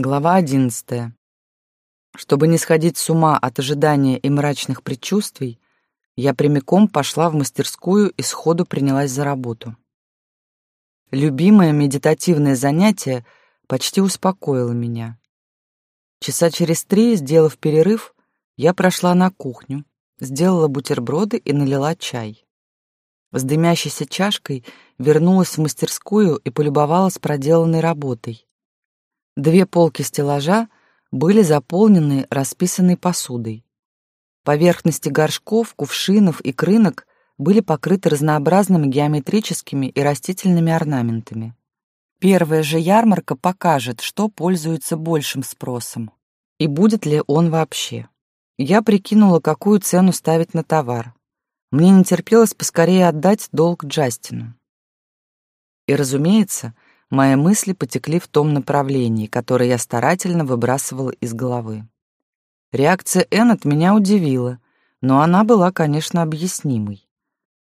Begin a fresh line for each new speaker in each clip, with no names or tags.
Глава одиннадцатая. Чтобы не сходить с ума от ожидания и мрачных предчувствий, я прямиком пошла в мастерскую и сходу принялась за работу. Любимое медитативное занятие почти успокоило меня. Часа через три, сделав перерыв, я прошла на кухню, сделала бутерброды и налила чай. С дымящейся чашкой вернулась в мастерскую и полюбовалась проделанной работой. Две полки стеллажа были заполнены расписанной посудой. Поверхности горшков, кувшинов и крынок были покрыты разнообразными геометрическими и растительными орнаментами. Первая же ярмарка покажет, что пользуется большим спросом, и будет ли он вообще. Я прикинула, какую цену ставить на товар. Мне не терпелось поскорее отдать долг Джастину. И, разумеется, мои мысли потекли в том направлении, которое я старательно выбрасывала из головы. Реакция Эннет меня удивила, но она была, конечно, объяснимой.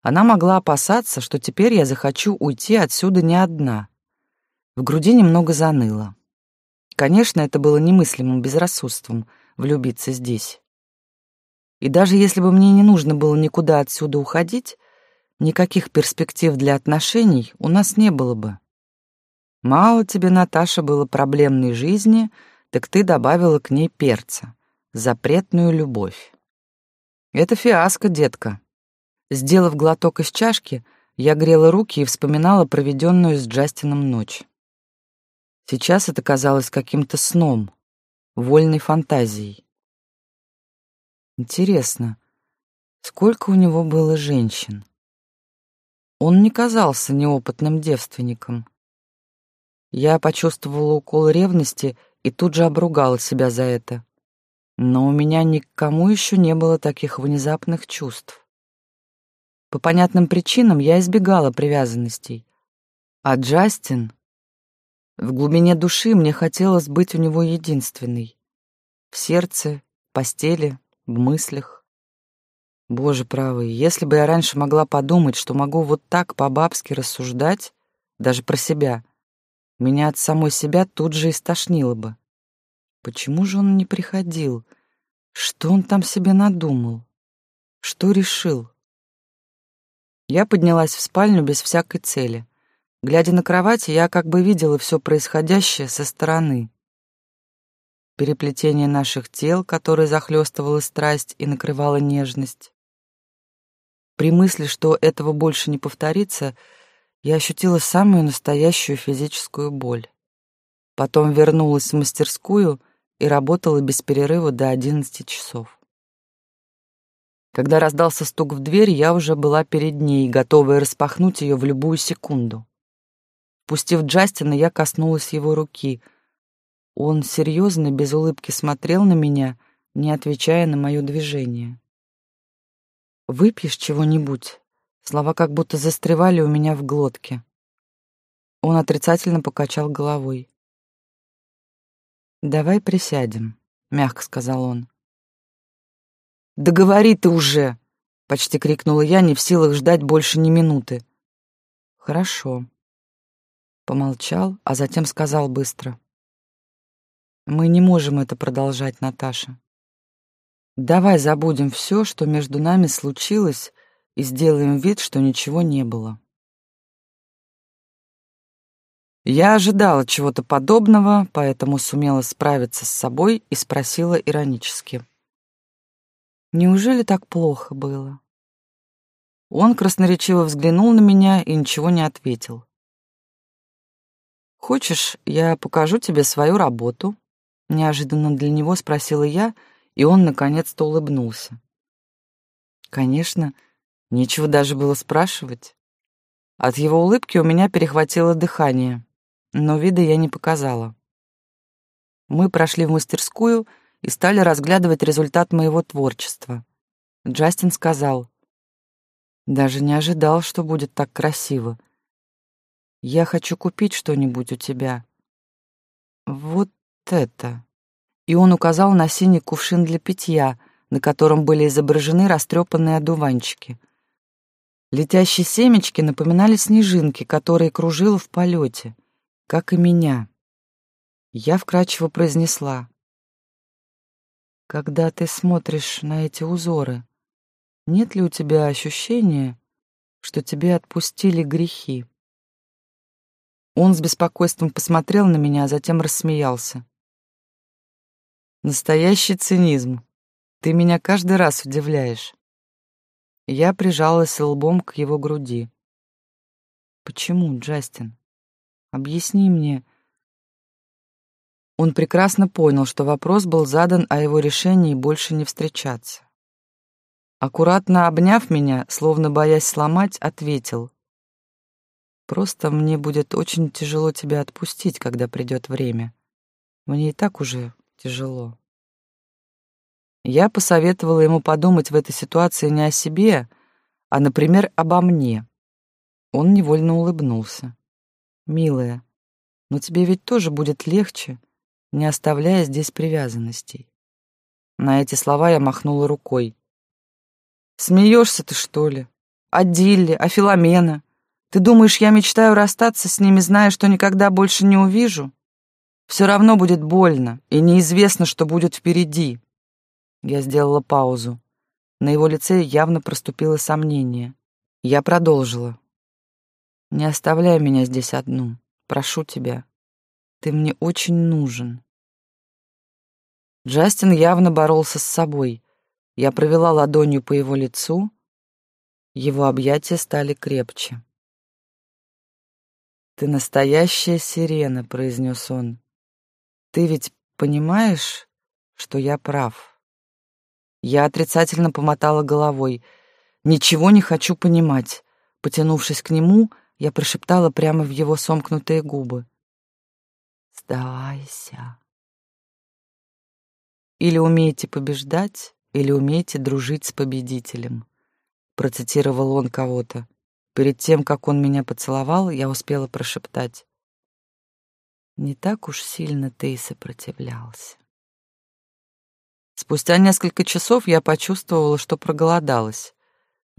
Она могла опасаться, что теперь я захочу уйти отсюда не одна. В груди немного заныло. Конечно, это было немыслимым безрассудством влюбиться здесь. И даже если бы мне не нужно было никуда отсюда уходить, никаких перспектив для отношений у нас не было бы. Мало тебе, Наташа, было проблемной жизни, так ты добавила к ней перца, запретную любовь. Это фиаско, детка. Сделав глоток из чашки, я грела руки и вспоминала проведенную с Джастином ночь. Сейчас это казалось каким-то сном, вольной фантазией. Интересно, сколько у него было женщин? Он не казался неопытным девственником. Я почувствовала укол ревности и тут же обругала себя за это. Но у меня никому еще не было таких внезапных чувств. По понятным причинам я избегала привязанностей. А Джастин... В глубине души мне хотелось быть у него единственной. В сердце, постели, в мыслях. Боже правый, если бы я раньше могла подумать, что могу вот так по-бабски рассуждать, даже про себя — меня от самой себя тут же истошнило бы. Почему же он не приходил? Что он там себе надумал? Что решил? Я поднялась в спальню без всякой цели. Глядя на кровать, я как бы видела все происходящее со стороны. Переплетение наших тел, которое захлестывало страсть и накрывало нежность. При мысли, что этого больше не повторится, я ощутила самую настоящую физическую боль. Потом вернулась в мастерскую и работала без перерыва до одиннадцати часов. Когда раздался стук в дверь, я уже была перед ней, готовая распахнуть ее в любую секунду. Пустив Джастина, я коснулась его руки. Он серьезно, без улыбки смотрел на меня, не отвечая на мое движение. «Выпьешь чего-нибудь?» Слова как будто застревали у меня в глотке. Он отрицательно покачал головой. «Давай присядем», — мягко сказал он. «Да говори ты уже!» — почти крикнула я, не в силах ждать больше ни минуты. «Хорошо». Помолчал, а затем сказал быстро. «Мы не можем это продолжать, Наташа. Давай забудем все, что между нами случилось, и сделаем вид, что ничего не было. Я ожидала чего-то подобного, поэтому сумела справиться с собой и спросила иронически. «Неужели так плохо было?» Он красноречиво взглянул на меня и ничего не ответил. «Хочешь, я покажу тебе свою работу?» Неожиданно для него спросила я, и он наконец-то улыбнулся. Конечно, Нечего даже было спрашивать. От его улыбки у меня перехватило дыхание, но вида я не показала. Мы прошли в мастерскую и стали разглядывать результат моего творчества. Джастин сказал, «Даже не ожидал, что будет так красиво. Я хочу купить что-нибудь у тебя. Вот это». И он указал на синий кувшин для питья, на котором были изображены растрепанные одуванчики — Летящие семечки напоминали снежинки, которые кружила в полете, как и меня. Я вкрадчиво произнесла. «Когда ты смотришь на эти узоры, нет ли у тебя ощущения, что тебе отпустили грехи?» Он с беспокойством посмотрел на меня, а затем рассмеялся. «Настоящий цинизм. Ты меня каждый раз удивляешь». Я прижалась лбом к его груди. «Почему, Джастин? Объясни мне...» Он прекрасно понял, что вопрос был задан о его решении больше не встречаться. Аккуратно обняв меня, словно боясь сломать, ответил. «Просто мне будет очень тяжело тебя отпустить, когда придет время. Мне и так уже тяжело». Я посоветовала ему подумать в этой ситуации не о себе, а, например, обо мне. Он невольно улыбнулся. «Милая, но тебе ведь тоже будет легче, не оставляя здесь привязанностей. На эти слова я махнула рукой. «Смеешься ты, что ли? О Дилле, о Филомена? Ты думаешь, я мечтаю расстаться с ними, зная, что никогда больше не увижу? Все равно будет больно, и неизвестно, что будет впереди». Я сделала паузу. На его лице явно проступило сомнение. Я продолжила. «Не оставляй меня здесь одну. Прошу тебя. Ты мне очень нужен. Джастин явно боролся с собой. Я провела ладонью по его лицу. Его объятия стали крепче. «Ты настоящая сирена», — произнес он. «Ты ведь понимаешь, что я прав?» Я отрицательно помотала головой. «Ничего не хочу понимать». Потянувшись к нему, я прошептала прямо в его сомкнутые губы. «Сдавайся». Или умеете побеждать, или умеете дружить с победителем. Процитировал он кого-то. Перед тем, как он меня поцеловал, я успела прошептать. Не так уж сильно ты и сопротивлялся. Спустя несколько часов я почувствовала, что проголодалась.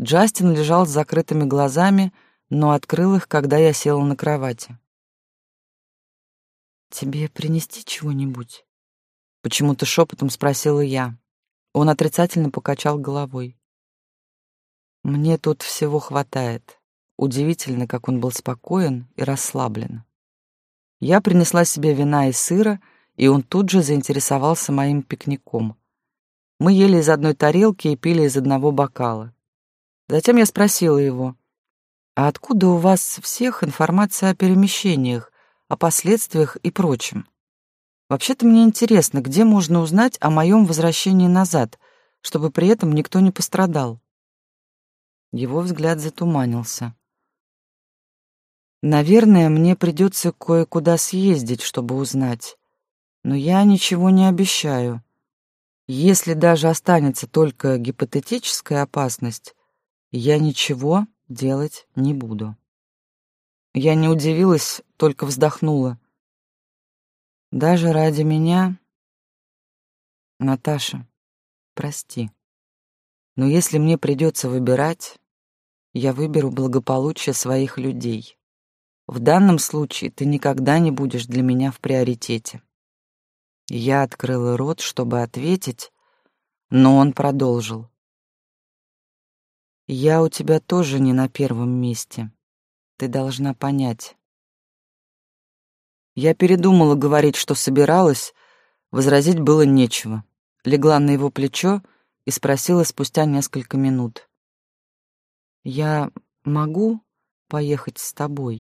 Джастин лежал с закрытыми глазами, но открыл их, когда я села на кровати. «Тебе принести чего-нибудь?» Почему-то шепотом спросила я. Он отрицательно покачал головой. Мне тут всего хватает. Удивительно, как он был спокоен и расслаблен. Я принесла себе вина и сыра, и он тут же заинтересовался моим пикником. Мы ели из одной тарелки и пили из одного бокала. Затем я спросила его, «А откуда у вас всех информация о перемещениях, о последствиях и прочем?» Вообще-то мне интересно, где можно узнать о моем возвращении назад, чтобы при этом никто не пострадал. Его взгляд затуманился. Наверное, мне придется кое-куда съездить, чтобы узнать. Но я ничего не обещаю. Если даже останется только гипотетическая опасность, я ничего делать не буду. Я не удивилась, только вздохнула. Даже ради меня... Наташа, прости. Но если мне придется выбирать, я выберу благополучие своих людей. В данном случае ты никогда не будешь для меня в приоритете. Я открыла рот, чтобы ответить, но он продолжил. Я у тебя тоже не на первом месте. Ты должна понять. Я передумала говорить, что собиралась, возразить было нечего. Легла на его плечо и спросила спустя несколько минут. «Я могу поехать с тобой?»